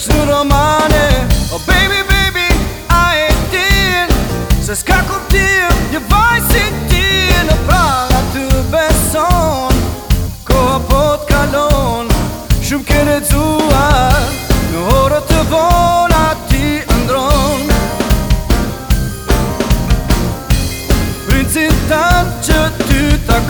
Vesh në romane Oh baby, baby, I e t'in Se s'ka kur tia Një vaj si tia Në praga të beson Ko a pot kalon Shumë kene dzua Në horë të vona A ti ndron Princin tanë që ty të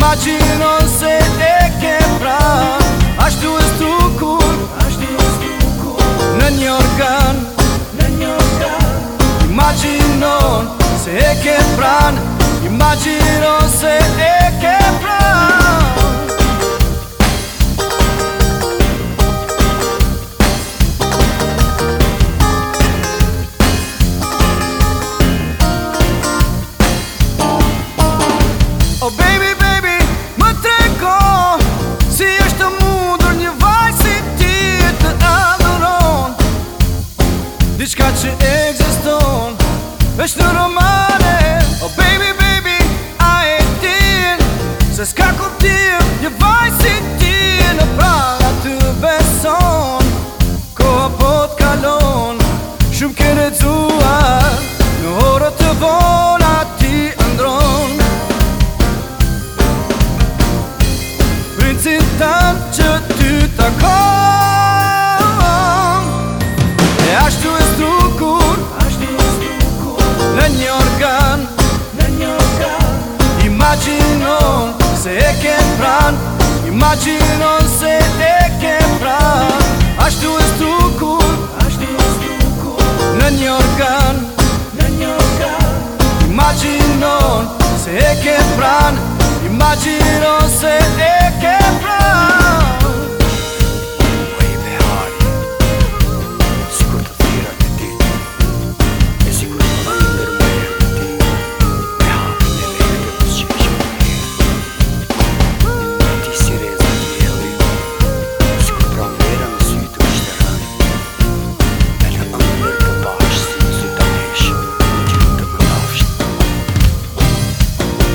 Imaginon se e kepran A shtu s'tu kur A shtu s'tu kur Në një organ Në një organ Imagino se e kepran Imagino se e kepran Oh baby Dhe shka që egzistohën Vesh në romane Oh baby, baby, I ain't deal Se shka këtë t'jë Një vaj si t'jë në pra pran Imaginon se te ke pran Ashtu e ku Ashtu e stukur Në një organ Në një organ Imaginon se te ke pran Imaginon se te ke pran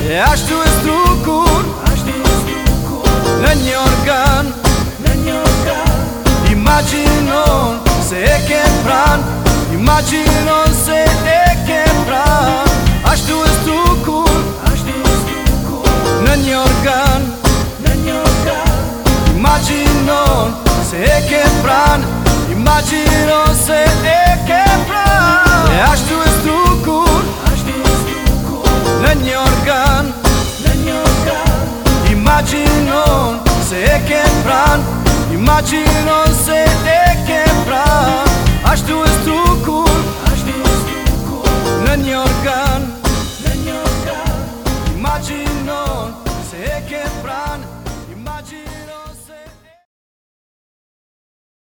E ashtu e stukur Ashtu e Në një organ Në një organ Imaginon se e ke pran Imaginon se e ke pran Ashtu e stukur Ashtu e stukur Në një organ Në një organ Imaginon se e ke pran Imaginon Immagino se te